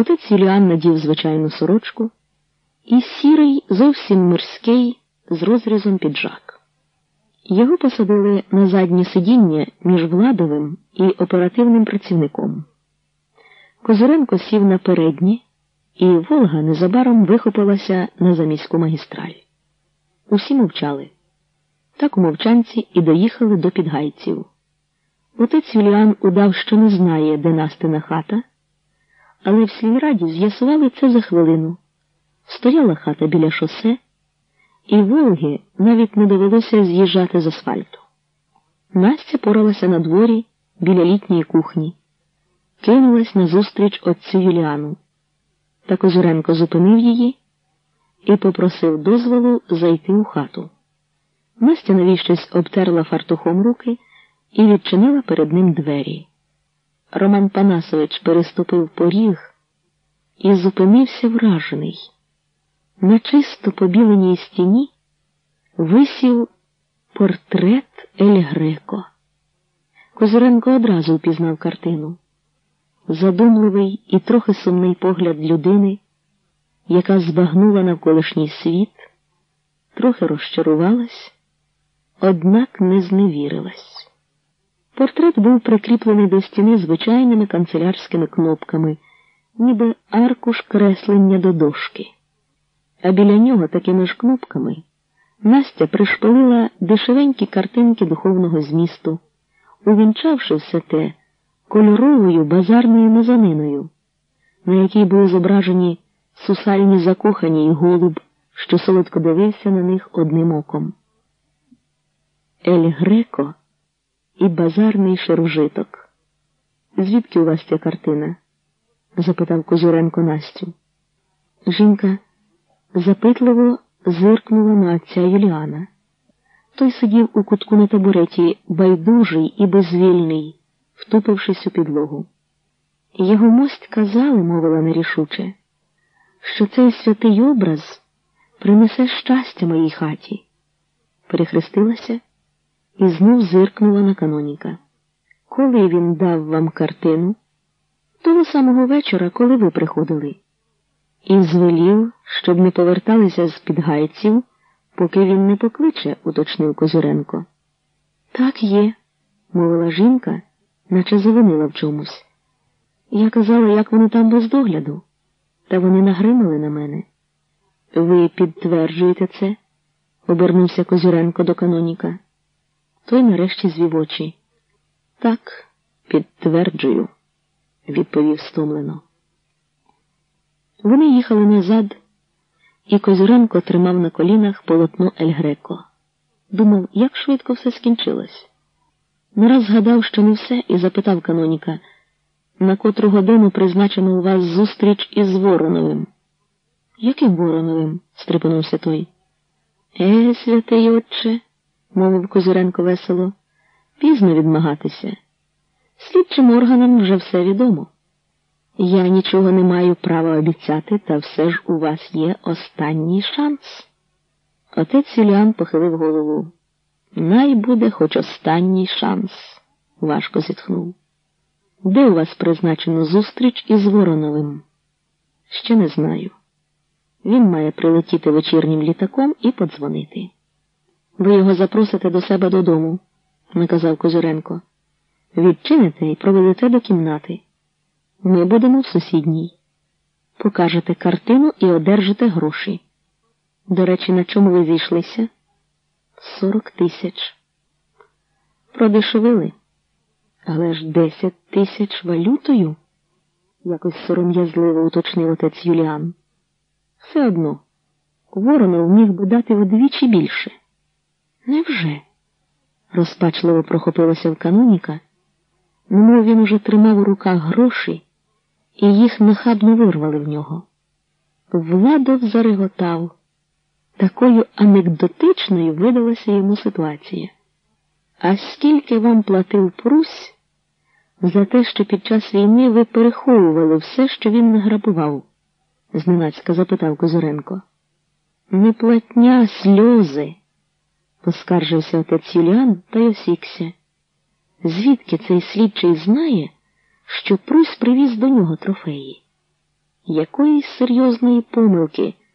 Отець Юліан надів звичайну сорочку і сірий, зовсім мирський, з розрізом піджак. Його посадили на заднє сидіння між владовим і оперативним працівником. Козуренко сів на переднє, і Волга незабаром вихопилася на заміську магістраль. Усі мовчали. Так у мовчанці і доїхали до підгайців. Отець Юліан удав, що не знає, де Настина хата, але в сільраді з'ясували це за хвилину. Стояла хата біля шосе, і Волги навіть не довелося з'їжджати з асфальту. Настя поралася на дворі біля літньої кухні, кинулась назустріч отцю Юліану. Та Козуренко зупинив її і попросив дозволу зайти у хату. Настя навіщось обтерла фартухом руки і відчинила перед ним двері. Роман Панасович переступив поріг і зупинився вражений. На чисто побіленій стіні висів портрет Ель Греко. Козиренко одразу впізнав картину. Задумливий і трохи сумний погляд людини, яка збагнула навколишній світ, трохи розчарувалась, однак не зневірилась. Портрет був прикріплений до стіни звичайними канцелярськими кнопками, ніби аркуш креслення до дошки. А біля нього такими ж кнопками Настя пришпилила дешевенькі картинки духовного змісту, увінчавши все те кольоровою базарною мезониною, на якій були зображені сусальні закохані й голуб, що солодко дивився на них одним оком. Ель Греко і базарний шаружиток. Звідки у вас ця картина? запитав Козуренко Настю. Жінка запитливо зиркнула на отця Юліана. Той сидів у кутку на табуреті, байдужий і безвільний, втупившись у підлогу. Його мость казали, мовила нерішуче, що цей святий образ принесе щастя моїй хаті. Перехрестилася і знов зиркнула на каноніка. Коли він дав вам картину? Того самого вечора, коли ви приходили, і звелів, щоб не поверталися з підгайців, поки він не покличе, уточнив Козуренко. Так є, мовила жінка, наче завинила в чомусь. Я казала, як вони там без догляду, та вони нагримали на мене. Ви підтверджуєте це? обернувся Козюренко до каноніка. Той нарешті звів очі. Так, підтверджую, відповів стомлено. Вони їхали назад, і Козюренко тримав на колінах полотно Ель Греко. Думав, як швидко все скінчилось. Нараз згадав, що не все, і запитав каноніка, на котру годину призначено у вас зустріч із Вороновим. Яким Вороновим? стрепенувся той. Е, святий отче мовив Козиренко весело, пізно відмагатися. Слідчим органам вже все відомо. Я нічого не маю права обіцяти, та все ж у вас є останній шанс. Отець Юліан похилив голову. Най буде хоч останній шанс, важко зітхнув. Де у вас призначено зустріч із Вороновим? Ще не знаю. Він має прилетіти вечірнім літаком і подзвонити. Ви його запросите до себе додому, наказав Козуренко. Відчините і проведете до кімнати. Ми будемо в сусідній. Покажете картину і одержите гроші. До речі, на чому ви зійшлися? Сорок тисяч. Продешевили. Але ж десять тисяч валютою, якось сором'язливо уточнив отець Юліан. Все одно, Воронов міг би дати вдвічі більше. Невже? розпачливо прохопилося в каноніка, немов він уже тримав у руках гроші, і їх нахабно вирвали в нього. Владов зареготав. Такою анекдотичною видалася йому ситуація. А скільки вам платив Прусь за те, що під час війни ви переховували все, що він награбував? зненацька запитав Козоренко. Не платня сльози поскаржився отець Юліан та й осікся. Звідки цей слідчий знає, що Прусь привіз до нього трофеї? якоїсь серйозної помилки